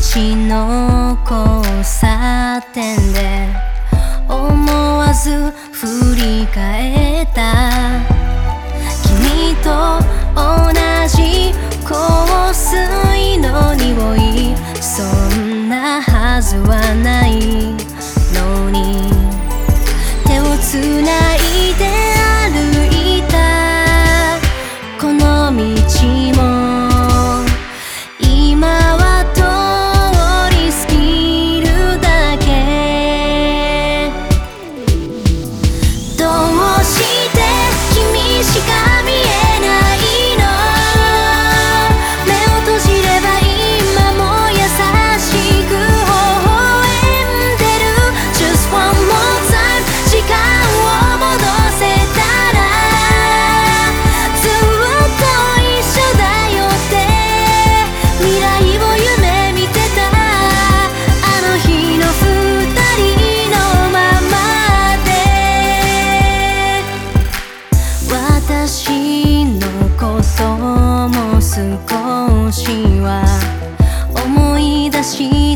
血の交差点で思わず振り返ったしは思い出し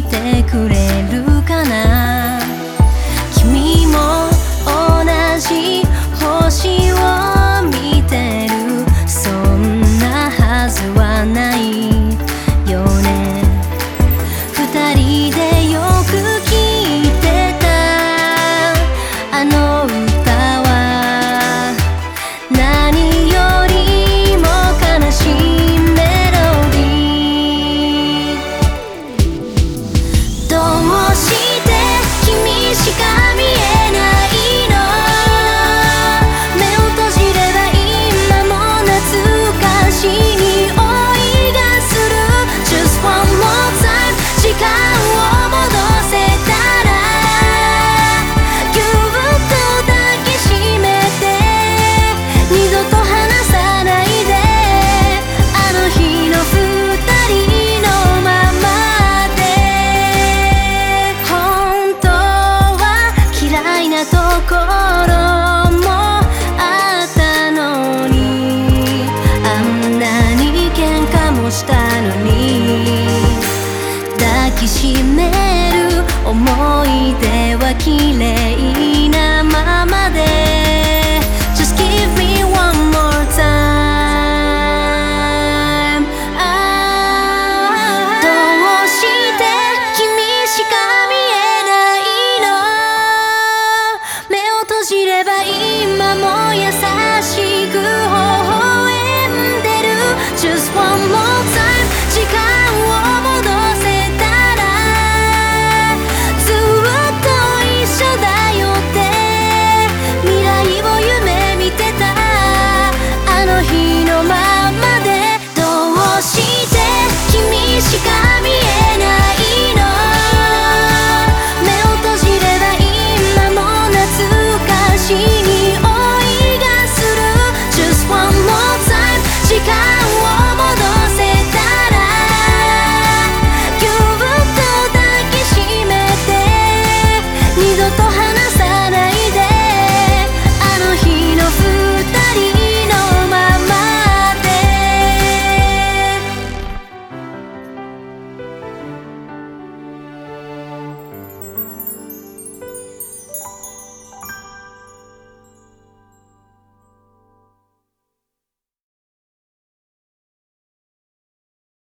したのに。抱きしめる思い出は綺麗なまま